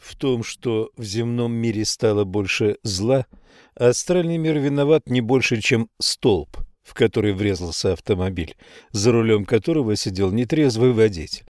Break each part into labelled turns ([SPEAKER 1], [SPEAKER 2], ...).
[SPEAKER 1] В том, что в земном мире стало больше зла, астральный мир виноват не больше, чем столб, в который врезался автомобиль, за рулем которого сидел нетрезвый водитель.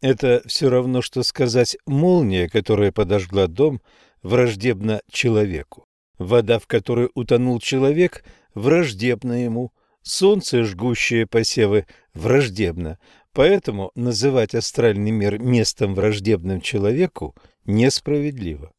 [SPEAKER 1] Это все равно, что сказать «молния, которая подожгла дом, враждебна человеку». Вода, в которой утонул человек, враждебна ему. Солнце, жгущее посевы, враждебно. Поэтому называть астральный мир местом враждебным человеку несправедливо.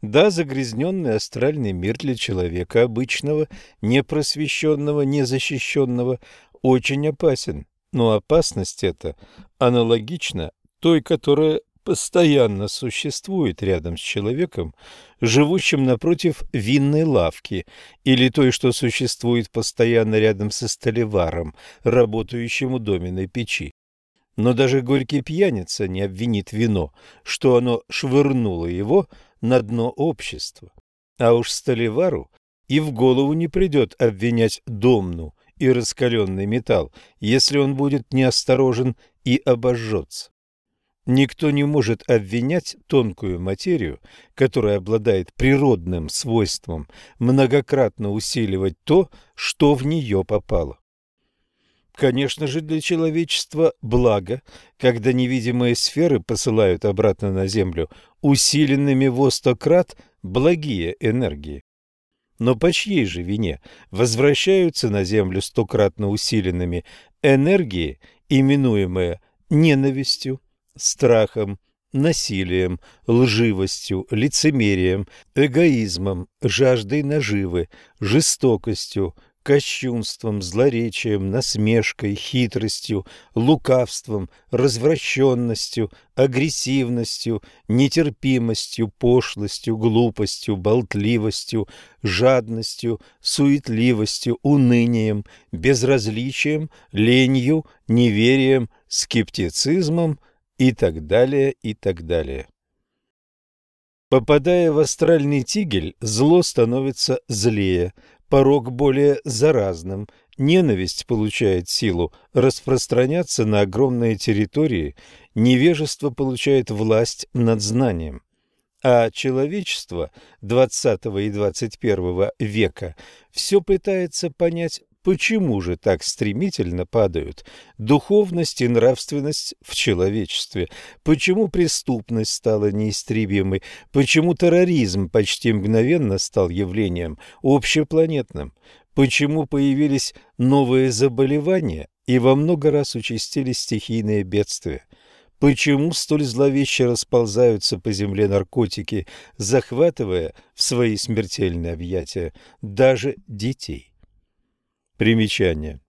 [SPEAKER 1] Да, загрязненный астральный мир для человека обычного, непросвещенного, незащищенного, очень опасен. Но опасность эта аналогична той, которая постоянно существует рядом с человеком, живущим напротив винной лавки, или той, что существует постоянно рядом со столеваром, работающим у доменной печи. Но даже горький пьяница не обвинит вино, что оно швырнуло его на дно общества. А уж столевару и в голову не придет обвинять домну и раскаленный металл, если он будет неосторожен и обожжется. Никто не может обвинять тонкую материю, которая обладает природным свойством многократно усиливать то, что в нее попало. Конечно же, для человечества благо, когда невидимые сферы посылают обратно на Землю усиленными во сто крат благие энергии. Но по чьей же вине возвращаются на Землю стократно усиленными энергии, именуемые ненавистью, страхом, насилием, лживостью, лицемерием, эгоизмом, жаждой наживы, жестокостью, кощунством, злоречием, насмешкой, хитростью, лукавством, развращенностью, агрессивностью, нетерпимостью, пошлостью, глупостью, болтливостью, жадностью, суетливостью, унынием, безразличием, ленью, неверием, скептицизмом и так далее, и так далее. Попадая в астральный тигель, зло становится злее, порог более заразным, ненависть получает силу распространяться на огромные территории, невежество получает власть над знанием. А человечество XX и XXI века все пытается понять Почему же так стремительно падают духовность и нравственность в человечестве? Почему преступность стала неистребимой? Почему терроризм почти мгновенно стал явлением общепланетным? Почему появились новые заболевания и во много раз участились стихийные бедствия? Почему столь зловеще расползаются по земле наркотики, захватывая в свои смертельные объятия даже детей? Примечание.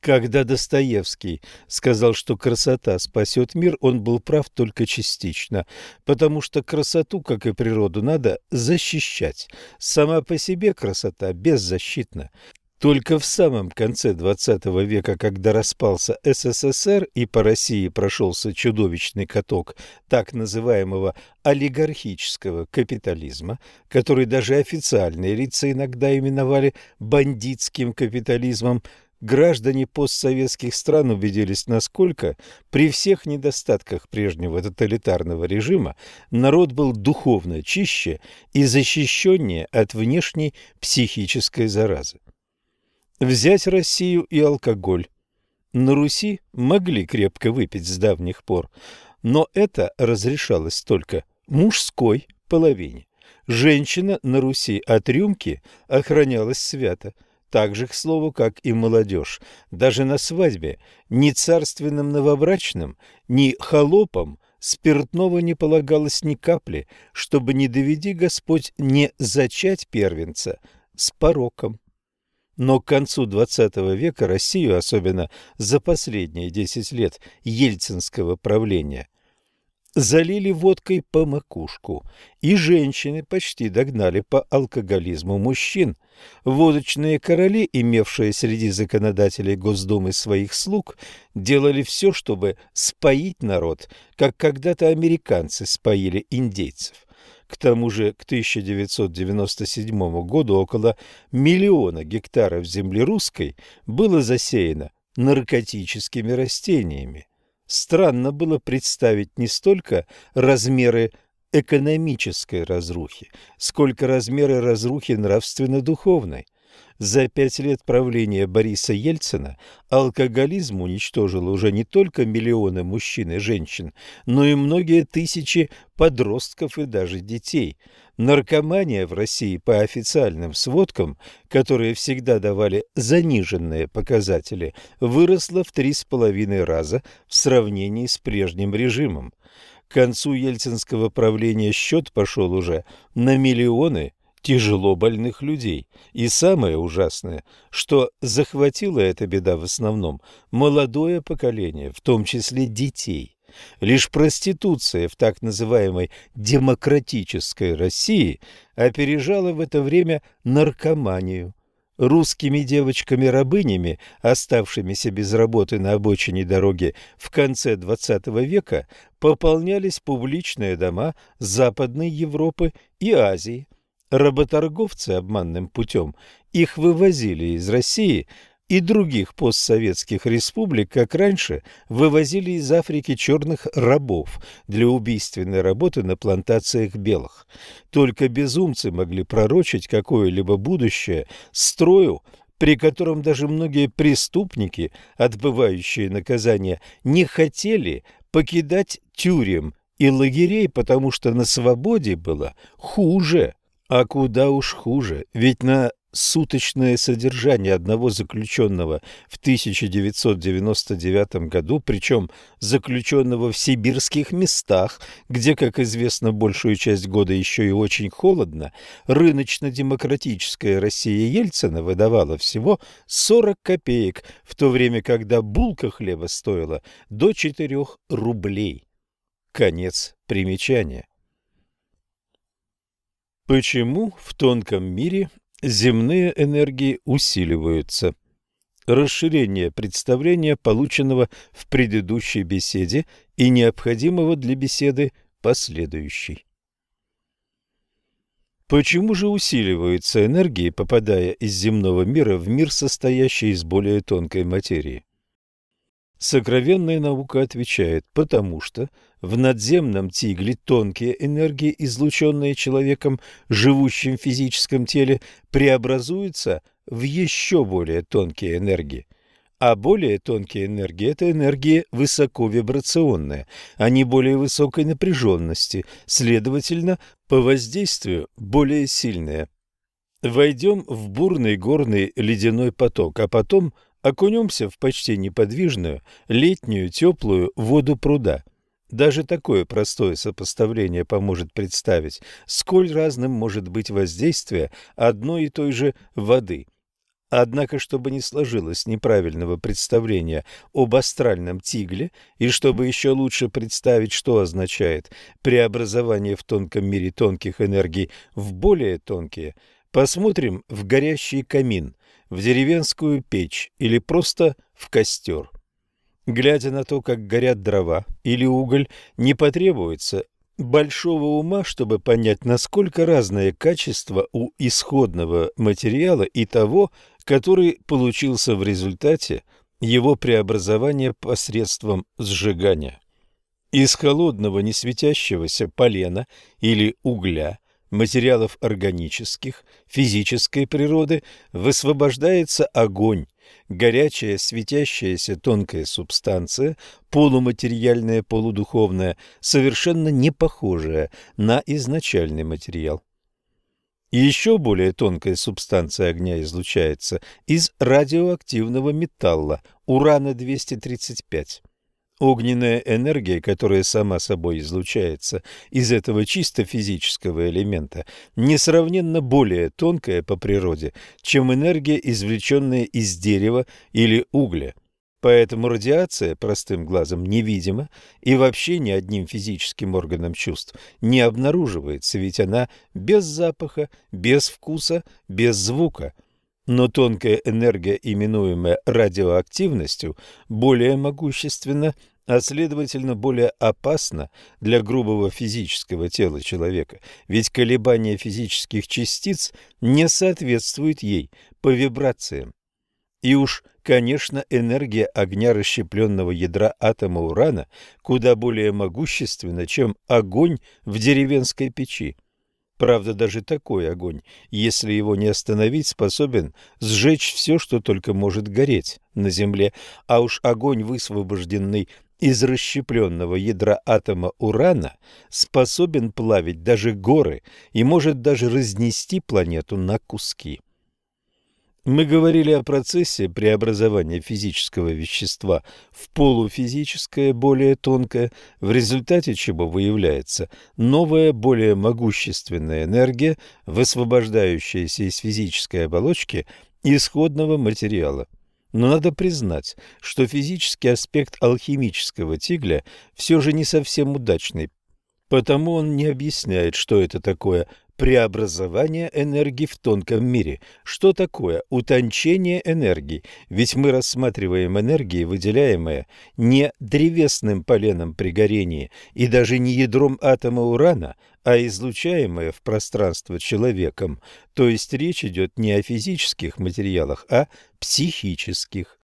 [SPEAKER 1] Когда Достоевский сказал, что красота спасет мир, он был прав только частично, потому что красоту, как и природу, надо защищать. Сама по себе красота беззащитна. Только в самом конце XX века, когда распался СССР и по России прошелся чудовищный каток так называемого олигархического капитализма, который даже официальные лица иногда именовали бандитским капитализмом, граждане постсоветских стран убедились, насколько при всех недостатках прежнего тоталитарного режима народ был духовно чище и защищеннее от внешней психической заразы. Взять Россию и алкоголь. На Руси могли крепко выпить с давних пор, но это разрешалось только мужской половине. Женщина на Руси от рюмки охранялась свято, так же, к слову, как и молодежь. Даже на свадьбе ни царственным новобрачным, ни холопам спиртного не полагалось ни капли, чтобы, не доведи Господь, не зачать первенца с пороком. Но к концу XX века Россию, особенно за последние 10 лет ельцинского правления, залили водкой по макушку, и женщины почти догнали по алкоголизму мужчин. Водочные короли, имевшие среди законодателей Госдумы своих слуг, делали все, чтобы споить народ, как когда-то американцы споили индейцев. К тому же к 1997 году около миллиона гектаров земли русской было засеяно наркотическими растениями. странно было представить не столько размеры экономической разрухи, сколько размеры разрухи нравственно-духовной. За пять лет правления Бориса Ельцина алкоголизм уничтожил уже не только миллионы мужчин и женщин, но и многие тысячи подростков и даже детей. Наркомания в России по официальным сводкам, которые всегда давали заниженные показатели, выросла в три с половиной раза в сравнении с прежним режимом. К концу ельцинского правления счет пошел уже на миллионы тяжело больных людей. И самое ужасное, что захватила эта беда в основном молодое поколение, в том числе детей. Лишь проституция в так называемой демократической России опережала в это время наркоманию. Русскими девочками-рабынями, оставшимися без работы на обочине дороги в конце XX века, пополнялись публичные дома Западной Европы и Азии – Работорговцы обманным путем их вывозили из России и других постсоветских республик, как раньше вывозили из Африки черных рабов для убийственной работы на плантациях белых. Только безумцы могли пророчить какое-либо будущее строю, при котором даже многие преступники, отбывающие наказание, не хотели покидать тюрем и лагерей, потому что на свободе было хуже. А куда уж хуже, ведь на суточное содержание одного заключенного в 1999 году, причем заключенного в сибирских местах, где, как известно, большую часть года еще и очень холодно, рыночно-демократическая Россия Ельцина выдавала всего 40 копеек, в то время, когда булка хлеба стоила до 4 рублей. Конец примечания. Почему в тонком мире земные энергии усиливаются? Расширение представления, полученного в предыдущей беседе и необходимого для беседы последующей. Почему же усиливаются энергии, попадая из земного мира в мир, состоящий из более тонкой материи? Сокровенная наука отвечает, потому что в надземном тигле тонкие энергии, излученные человеком, живущим в физическом теле, преобразуются в еще более тонкие энергии. А более тонкие энергии – это энергии высоковибрационные, они более высокой напряженности, следовательно, по воздействию более сильные. Войдем в бурный горный ледяной поток, а потом – окунемся в почти неподвижную летнюю теплую воду пруда. Даже такое простое сопоставление поможет представить, сколь разным может быть воздействие одной и той же воды. Однако, чтобы не сложилось неправильного представления об астральном тигле, и чтобы еще лучше представить, что означает преобразование в тонком мире тонких энергий в более тонкие, посмотрим в горящий камин – в деревенскую печь или просто в костер. Глядя на то, как горят дрова или уголь, не потребуется большого ума, чтобы понять, насколько разное качество у исходного материала и того, который получился в результате его преобразования посредством сжигания. Из холодного несветящегося полена или угля – материалов органических, физической природы высвобождается огонь, горячая светящаяся тонкая субстанция, полуматериальная, полудуховная, совершенно не похожая на изначальный материал. еще более тонкая субстанция огня излучается из радиоактивного металла урана-235. Огненная энергия, которая сама собой излучается из этого чисто физического элемента, несравненно более тонкая по природе, чем энергия, извлеченная из дерева или угля. Поэтому радиация простым глазом невидима и вообще ни одним физическим органом чувств не обнаруживается, ведь она без запаха, без вкуса, без звука – но тонкая энергия, именуемая радиоактивностью, более могущественна, а следовательно более опасна для грубого физического тела человека, ведь колебания физических частиц не соответствуют ей по вибрациям. И уж, конечно, энергия огня расщепленного ядра атома урана куда более могущественна, чем огонь в деревенской печи. Правда, даже такой огонь, если его не остановить, способен сжечь все, что только может гореть на Земле, а уж огонь, высвобожденный из расщепленного ядра атома урана, способен плавить даже горы и может даже разнести планету на куски. Мы говорили о процессе преобразования физического вещества в полуфизическое, более тонкое, в результате чего выявляется новая, более могущественная энергия, высвобождающаяся из физической оболочки исходного материала. Но надо признать, что физический аспект алхимического тигля все же не совсем удачный, потому он не объясняет, что это такое преобразование энергии в тонком мире. Что такое утончение энергии? Ведь мы рассматриваем энергии, выделяемые не древесным поленом при горении и даже не ядром атома урана, а излучаемые в пространство человеком. То есть речь идет не о физических материалах, а психических.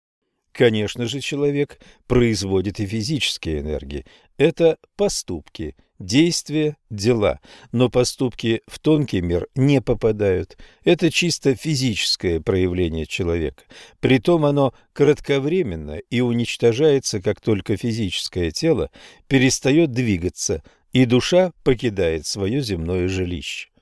[SPEAKER 1] Конечно же, человек производит и физические энергии. Это поступки, действия, дела, но поступки в тонкий мир не попадают. Это чисто физическое проявление человека. Притом оно кратковременно и уничтожается, как только физическое тело перестает двигаться, и душа покидает свое земное жилище.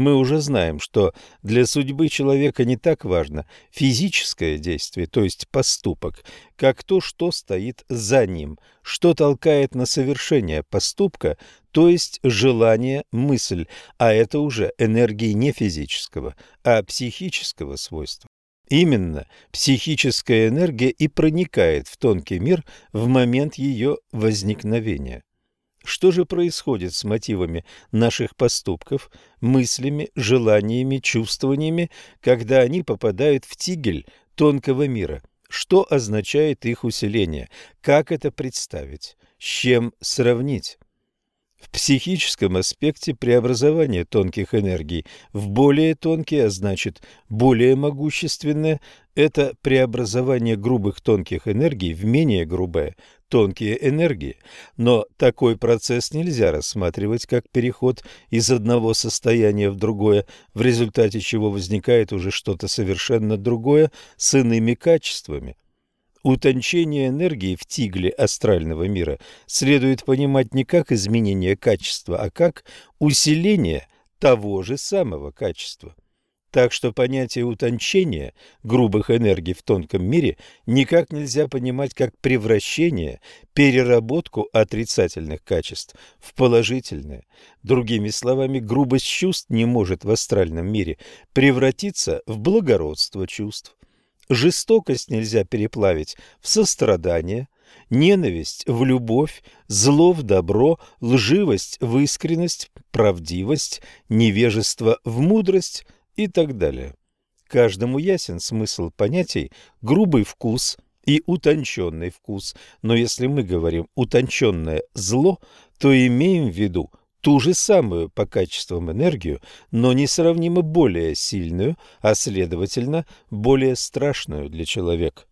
[SPEAKER 1] Мы уже знаем, что для судьбы человека не так важно физическое действие, то есть поступок, как то, что стоит за ним, что толкает на совершение поступка, то есть желание, мысль, а это уже энергии не физического, а психического свойства. Именно психическая энергия и проникает в тонкий мир в момент ее возникновения. Что же происходит с мотивами наших поступков, мыслями, желаниями, чувствованиями, когда они попадают в тигель тонкого мира? Что означает их усиление? Как это представить? С чем сравнить? В психическом аспекте преобразование тонких энергий в более тонкие, а значит более могущественные, это преобразование грубых тонких энергий в менее грубые тонкие энергии. Но такой процесс нельзя рассматривать как переход из одного состояния в другое, в результате чего возникает уже что-то совершенно другое с иными качествами. Утончение энергии в тигле астрального мира следует понимать не как изменение качества, а как усиление того же самого качества. Так что понятие утончения грубых энергий в тонком мире никак нельзя понимать как превращение, переработку отрицательных качеств в положительные. Другими словами, грубость чувств не может в астральном мире превратиться в благородство чувств. Жестокость нельзя переплавить в сострадание, ненависть в любовь, зло в добро, лживость в искренность, правдивость, невежество в мудрость и так далее. Каждому ясен смысл понятий «грубый вкус» и «утонченный вкус», но если мы говорим «утонченное зло», то имеем в виду ту же самую по качествам энергию, но несравнимо более сильную, а следовательно, более страшную для человека.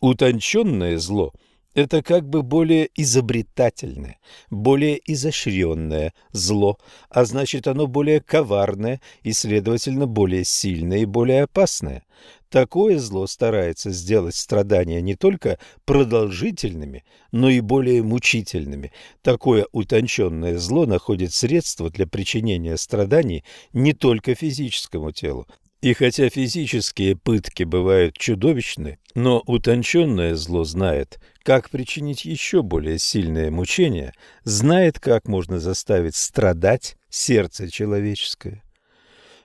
[SPEAKER 1] Утонченное зло – это как бы более изобретательное, более изощренное зло, а значит оно более коварное и, следовательно, более сильное и более опасное. Такое зло старается сделать страдания не только продолжительными, но и более мучительными. Такое утонченное зло находит средства для причинения страданий не только физическому телу. И хотя физические пытки бывают чудовищны, но утонченное зло знает, как причинить еще более сильное мучение, знает, как можно заставить страдать сердце человеческое.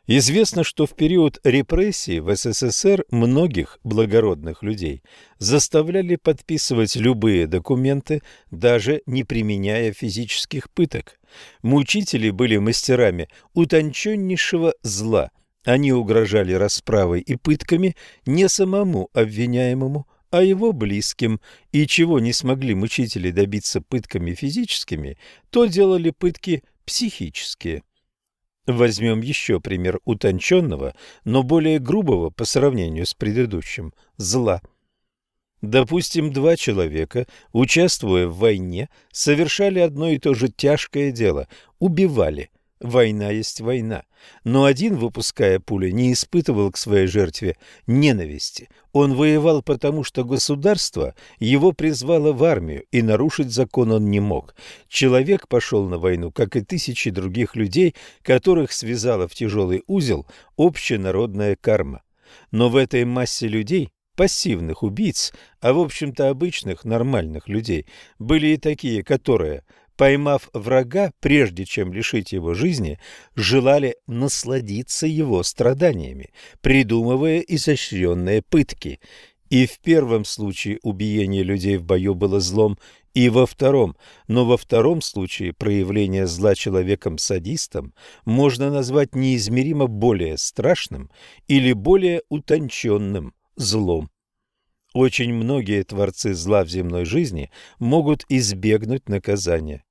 [SPEAKER 1] Известно, что в период репрессий в СССР многих благородных людей заставляли подписывать любые документы, даже не применяя физических пыток. Мучители были мастерами утонченнейшего зла. Они угрожали расправой и пытками не самому обвиняемому, а его близким, и чего не смогли мучители добиться пытками физическими, то делали пытки психические. Возьмем еще пример утонченного, но более грубого по сравнению с предыдущим – зла. Допустим, два человека, участвуя в войне, совершали одно и то же тяжкое дело – убивали – Война есть война. Но один, выпуская пули, не испытывал к своей жертве ненависти. Он воевал потому, что государство его призвало в армию, и нарушить закон он не мог. Человек пошел на войну, как и тысячи других людей, которых связала в тяжелый узел общенародная карма. Но в этой массе людей пассивных убийц, а в общем-то обычных нормальных людей, были и такие, которые поймав врага, прежде чем лишить его жизни, желали насладиться его страданиями, придумывая изощренные пытки. И в первом случае убиение людей в бою было злом, и во втором, но во втором случае проявление зла человеком-садистом можно назвать неизмеримо более страшным или более утонченным злом. Очень многие творцы зла в земной жизни могут избегнуть наказания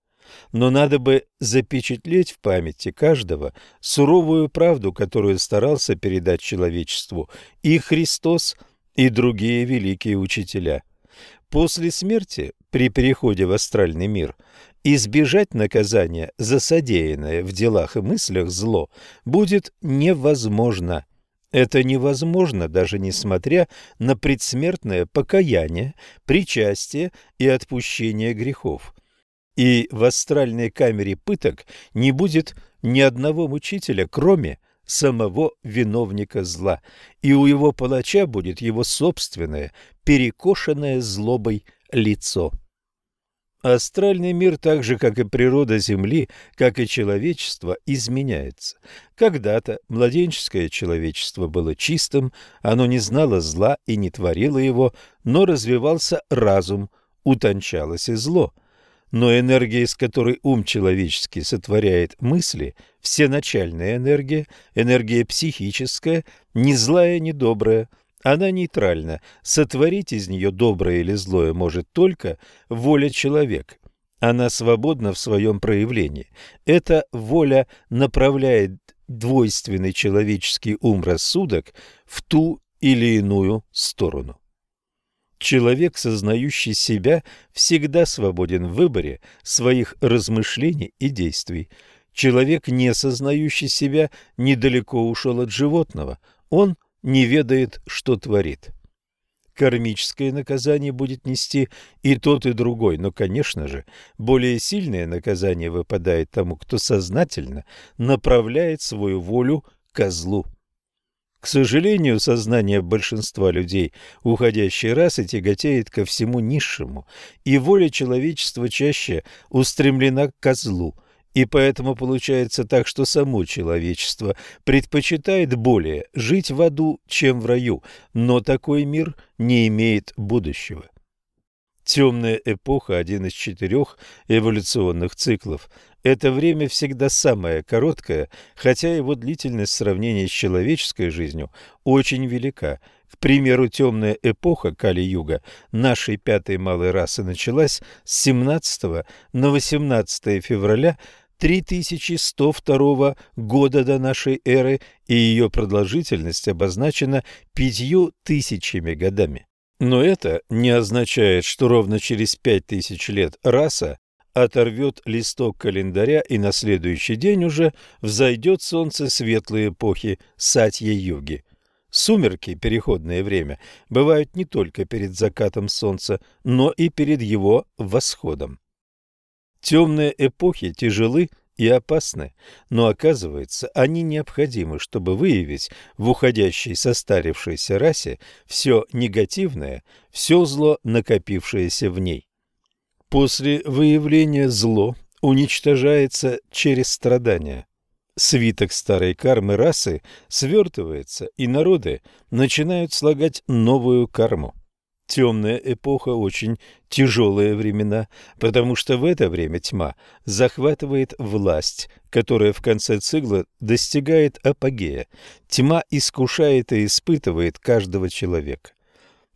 [SPEAKER 1] но надо бы запечатлеть в памяти каждого суровую правду, которую старался передать человечеству и Христос, и другие великие учителя. После смерти, при переходе в астральный мир, избежать наказания за содеянное в делах и мыслях зло будет невозможно. Это невозможно, даже несмотря на предсмертное покаяние, причастие и отпущение грехов и в астральной камере пыток не будет ни одного мучителя, кроме самого виновника зла, и у его палача будет его собственное, перекошенное злобой лицо. Астральный мир, так же, как и природа Земли, как и человечество, изменяется. Когда-то младенческое человечество было чистым, оно не знало зла и не творило его, но развивался разум, утончалось и зло – но энергия, из которой ум человеческий сотворяет мысли, всеначальная энергия, энергия психическая, не злая, не добрая, она нейтральна. Сотворить из нее доброе или злое может только воля человека. Она свободна в своем проявлении. Эта воля направляет двойственный человеческий ум-рассудок в ту или иную сторону. Человек, сознающий себя, всегда свободен в выборе своих размышлений и действий. Человек, не сознающий себя, недалеко ушел от животного. Он не ведает, что творит. Кармическое наказание будет нести и тот, и другой, но, конечно же, более сильное наказание выпадает тому, кто сознательно направляет свою волю козлу. К сожалению, сознание большинства людей уходящей расы тяготеет ко всему низшему, и воля человечества чаще устремлена к козлу, и поэтому получается так, что само человечество предпочитает более жить в аду, чем в раю, но такой мир не имеет будущего. Темная эпоха – один из четырех эволюционных циклов. Это время всегда самое короткое, хотя его длительность в сравнении с человеческой жизнью очень велика. К примеру, темная эпоха Кали-Юга нашей пятой малой расы началась с 17 на 18 февраля 3102 года до нашей эры, и ее продолжительность обозначена пятью тысячами годами. Но это не означает, что ровно через пять тысяч лет раса оторвет листок календаря, и на следующий день уже взойдет солнце светлой эпохи Сатья-юги. Сумерки, переходное время, бывают не только перед закатом солнца, но и перед его восходом. Темные эпохи тяжелы и опасны, но оказывается, они необходимы, чтобы выявить в уходящей состарившейся расе все негативное, все зло, накопившееся в ней. После выявления зло уничтожается через страдания. Свиток старой кармы расы свертывается, и народы начинают слагать новую карму. Темная эпоха очень тяжелые времена, потому что в это время тьма захватывает власть, которая в конце цикла достигает апогея. Тьма искушает и испытывает каждого человека.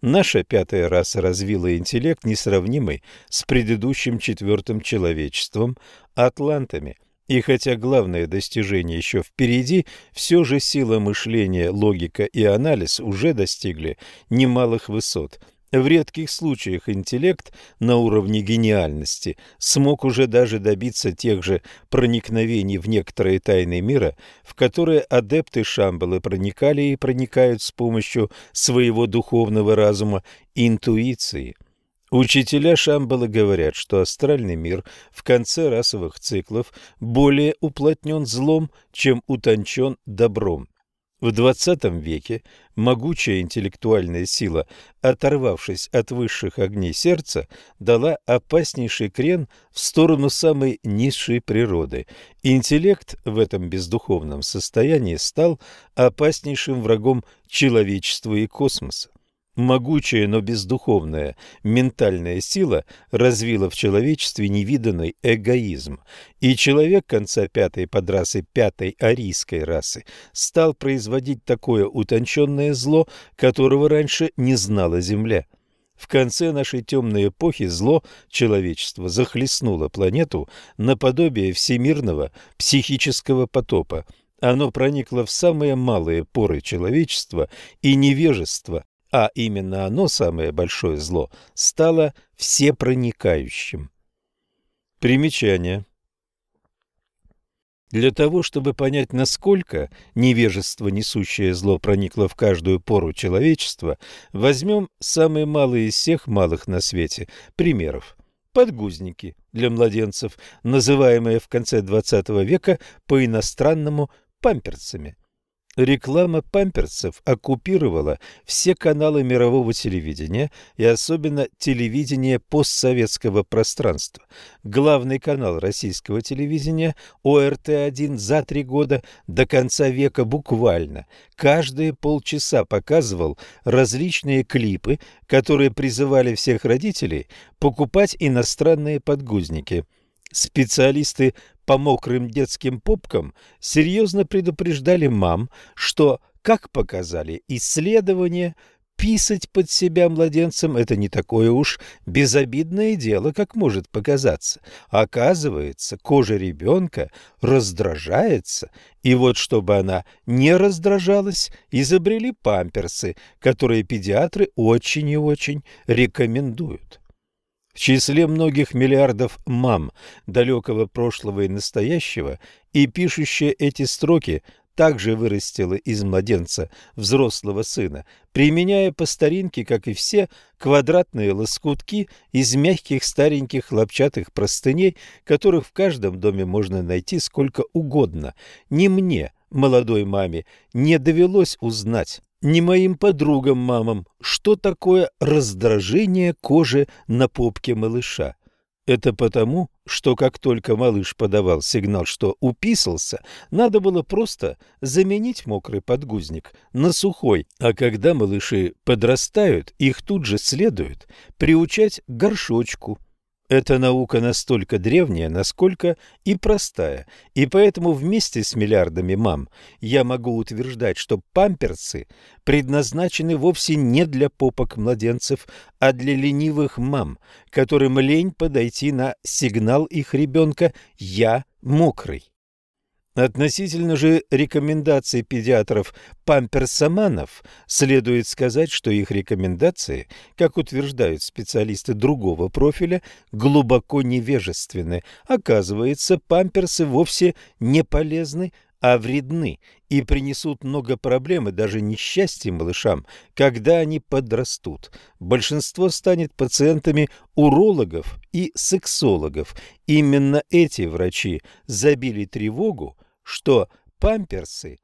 [SPEAKER 1] Наша пятая раса развила интеллект, несравнимый с предыдущим четвертым человечеством – атлантами, И хотя главное достижение еще впереди, все же сила мышления, логика и анализ уже достигли немалых высот. В редких случаях интеллект на уровне гениальности смог уже даже добиться тех же проникновений в некоторые тайны мира, в которые адепты Шамбалы проникали и проникают с помощью своего духовного разума интуиции. Учителя Шамбала говорят, что астральный мир в конце расовых циклов более уплотнен злом, чем утончен добром. В XX веке могучая интеллектуальная сила, оторвавшись от высших огней сердца, дала опаснейший крен в сторону самой низшей природы. Интеллект в этом бездуховном состоянии стал опаснейшим врагом человечества и космоса. Могучая, но бездуховная ментальная сила развила в человечестве невиданный эгоизм, и человек конца пятой подрасы пятой арийской расы стал производить такое утонченное зло, которого раньше не знала Земля. В конце нашей темной эпохи зло человечества захлестнуло планету наподобие всемирного психического потопа. Оно проникло в самые малые поры человечества, и невежество а именно оно, самое большое зло, стало всепроникающим. Примечание. Для того, чтобы понять, насколько невежество, несущее зло, проникло в каждую пору человечества, возьмем самые малые из всех малых на свете примеров. Подгузники для младенцев, называемые в конце XX века по-иностранному памперсами. Реклама памперсов оккупировала все каналы мирового телевидения и особенно телевидение постсоветского пространства. Главный канал российского телевидения ОРТ-1 за три года до конца века буквально каждые полчаса показывал различные клипы, которые призывали всех родителей покупать иностранные подгузники. Специалисты по мокрым детским попкам серьезно предупреждали мам, что, как показали исследования, писать под себя младенцем – это не такое уж безобидное дело, как может показаться. Оказывается, кожа ребенка раздражается, и вот чтобы она не раздражалась, изобрели памперсы, которые педиатры очень и очень рекомендуют. В числе многих миллиардов мам далекого прошлого и настоящего и пишущая эти строки также вырастила из младенца взрослого сына, применяя по старинке, как и все, квадратные лоскутки из мягких стареньких хлопчатых простыней, которых в каждом доме можно найти сколько угодно. Не мне, молодой маме, не довелось узнать не моим подругам-мамам, что такое раздражение кожи на попке малыша. Это потому, что как только малыш подавал сигнал, что уписался, надо было просто заменить мокрый подгузник на сухой, а когда малыши подрастают, их тут же следует приучать к горшочку – эта наука настолько древняя, насколько и простая, и поэтому вместе с миллиардами мам я могу утверждать, что памперсы предназначены вовсе не для попок младенцев, а для ленивых мам, которым лень подойти на сигнал их ребенка «я мокрый». Относительно же рекомендаций педиатров памперсоманов следует сказать, что их рекомендации, как утверждают специалисты другого профиля, глубоко невежественны. Оказывается, памперсы вовсе не полезны, а вредны и принесут много проблем и даже несчастья малышам, когда они подрастут. Большинство станет пациентами урологов и сексологов. Именно эти врачи забили тревогу, что памперсы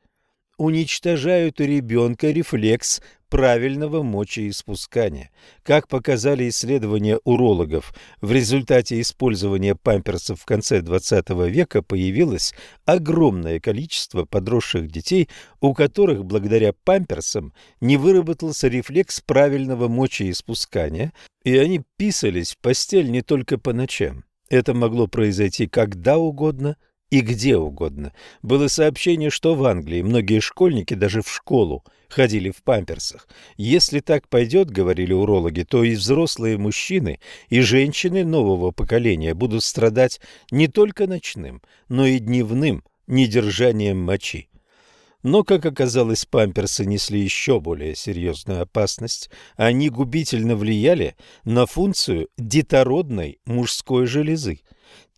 [SPEAKER 1] уничтожают у ребенка рефлекс правильного мочеиспускания. Как показали исследования урологов, в результате использования памперсов в конце XX века появилось огромное количество подросших детей, у которых благодаря памперсам не выработался рефлекс правильного мочеиспускания, и они писались в постель не только по ночам. Это могло произойти когда угодно и где угодно. Было сообщение, что в Англии многие школьники даже в школу ходили в памперсах. Если так пойдет, говорили урологи, то и взрослые мужчины, и женщины нового поколения будут страдать не только ночным, но и дневным недержанием мочи. Но, как оказалось, памперсы несли еще более серьезную опасность. Они губительно влияли на функцию детородной мужской железы.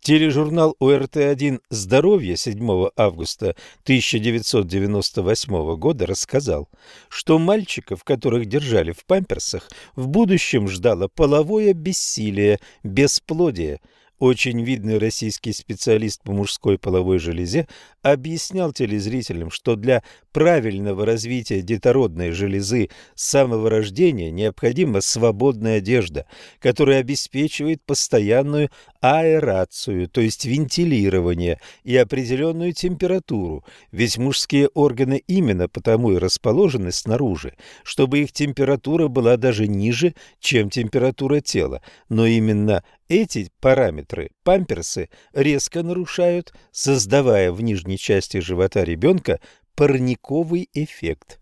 [SPEAKER 1] Тележурнал ОРТ-1 «Здоровье» 7 августа 1998 года рассказал, что мальчиков, которых держали в памперсах, в будущем ждало половое бессилие, бесплодие – очень видный российский специалист по мужской половой железе объяснял телезрителям, что для правильного развития детородной железы с самого рождения необходима свободная одежда, которая обеспечивает постоянную аэрацию, то есть вентилирование и определенную температуру, ведь мужские органы именно потому и расположены снаружи, чтобы их температура была даже ниже, чем температура тела, но именно эти параметры памперсы резко нарушают, создавая в нижней части живота ребенка парниковый эффект.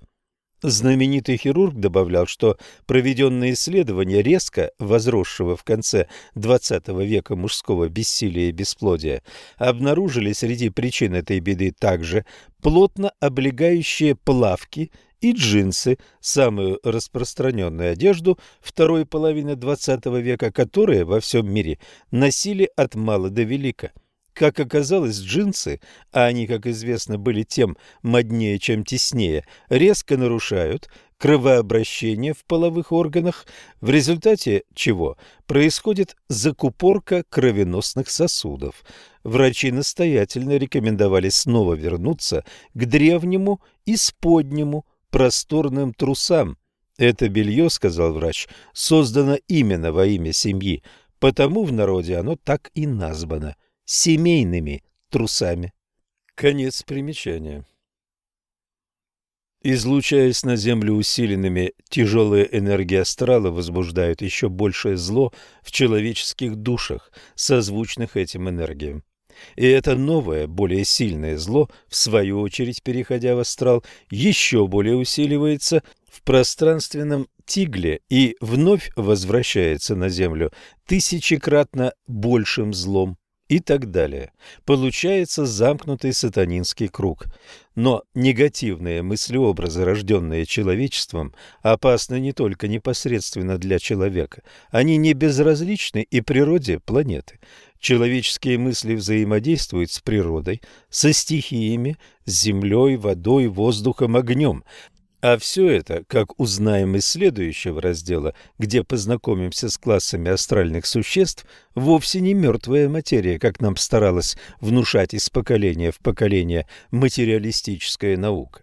[SPEAKER 1] Знаменитый хирург добавлял, что проведенные исследования резко возросшего в конце XX века мужского бессилия и бесплодия обнаружили среди причин этой беды также плотно облегающие плавки и джинсы, самую распространенную одежду второй половины XX века, которые во всем мире носили от мала до велика. Как оказалось, джинсы, а они, как известно, были тем моднее, чем теснее, резко нарушают кровообращение в половых органах, в результате чего происходит закупорка кровеносных сосудов. Врачи настоятельно рекомендовали снова вернуться к древнему исподнему просторным трусам. Это белье, сказал врач, создано именно во имя семьи, потому в народе оно так и названо – семейными трусами. Конец примечания. Излучаясь на Землю усиленными, тяжелые энергии астрала возбуждают еще большее зло в человеческих душах, созвучных этим энергиям. И это новое, более сильное зло, в свою очередь, переходя в астрал, еще более усиливается в пространственном тигле и вновь возвращается на Землю тысячекратно большим злом и так далее. Получается замкнутый сатанинский круг. Но негативные мыслеобразы, рожденные человечеством, опасны не только непосредственно для человека. Они не безразличны и природе планеты. Человеческие мысли взаимодействуют с природой, со стихиями, с землей, водой, воздухом, огнем. А все это, как узнаем из следующего раздела, где познакомимся с классами астральных существ, вовсе не мертвая материя, как нам старалась внушать из поколения в поколение материалистическая наука.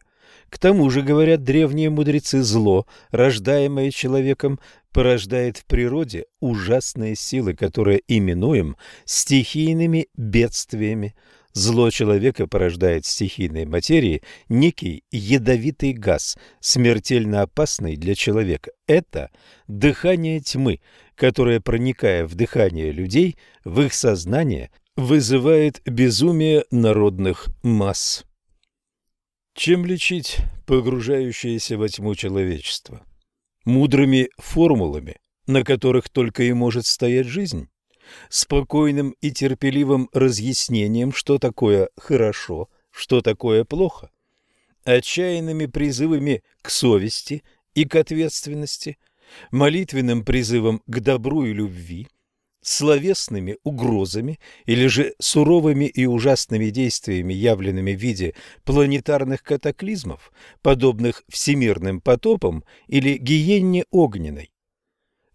[SPEAKER 1] К тому же, говорят древние мудрецы, зло, рождаемое человеком, порождает в природе ужасные силы, которые именуем стихийными бедствиями. Зло человека порождает в стихийной материи некий ядовитый газ, смертельно опасный для человека. Это дыхание тьмы, которое, проникая в дыхание людей, в их сознание, вызывает безумие народных масс. Чем лечить погружающееся во тьму человечество? Мудрыми формулами, на которых только и может стоять жизнь? Спокойным и терпеливым разъяснением, что такое хорошо, что такое плохо? Отчаянными призывами к совести и к ответственности? Молитвенным призывом к добру и любви? словесными угрозами или же суровыми и ужасными действиями, явленными в виде планетарных катаклизмов, подобных всемирным потопам или гиенне огненной.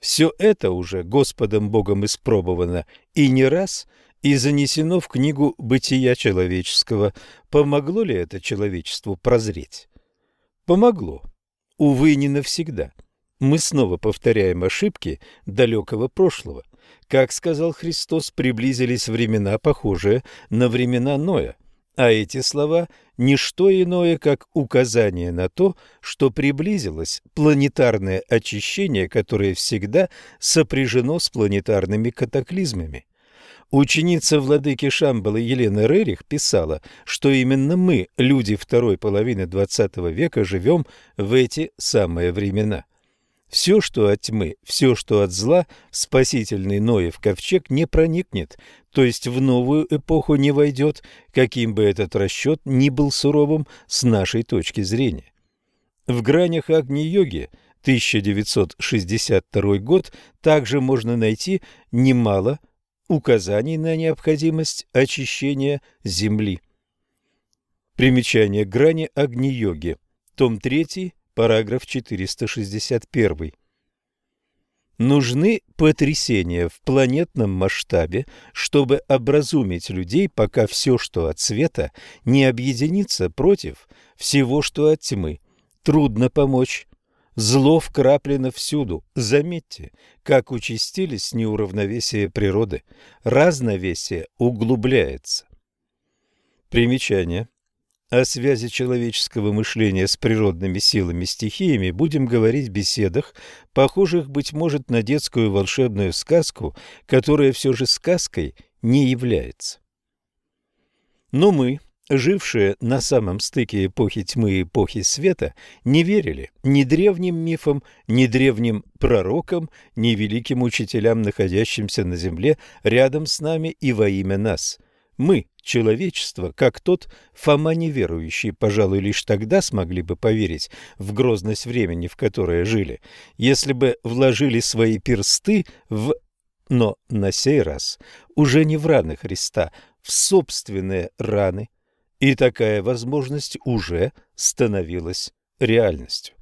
[SPEAKER 1] Все это уже Господом Богом испробовано и не раз и занесено в книгу «Бытия человеческого». Помогло ли это человечеству прозреть? Помогло. Увы, не навсегда. Мы снова повторяем ошибки далекого прошлого. Как сказал Христос, приблизились времена, похожие на времена Ноя. А эти слова – не что иное, как указание на то, что приблизилось планетарное очищение, которое всегда сопряжено с планетарными катаклизмами. Ученица владыки Шамбала Елена Рерих писала, что именно мы, люди второй половины XX века, живем в эти самые времена. Все, что от тьмы, все, что от зла, спасительный Ноев ковчег не проникнет, то есть в новую эпоху не войдет, каким бы этот расчет ни был суровым с нашей точки зрения. В гранях Агни-йоги 1962 год также можно найти немало указаний на необходимость очищения Земли. Примечание грани Агни-йоги. Том 3, параграф 461. Нужны потрясения в планетном масштабе, чтобы образумить людей, пока все, что от света, не объединится против всего, что от тьмы. Трудно помочь Зло вкраплено всюду. Заметьте, как участились неуравновесие природы. Разновесие углубляется. Примечание. О связи человеческого мышления с природными силами-стихиями будем говорить в беседах, похожих, быть может, на детскую волшебную сказку, которая все же сказкой не является. Но мы, жившие на самом стыке эпохи тьмы и эпохи света, не верили ни древним мифам, ни древним пророкам, ни великим учителям, находящимся на земле рядом с нами и во имя нас. Мы, человечество, как тот Фома неверующий, пожалуй, лишь тогда смогли бы поверить в грозность времени, в которое жили, если бы вложили свои персты в... Но на сей раз уже не в раны Христа, в собственные раны – и такая возможность уже становилась реальностью.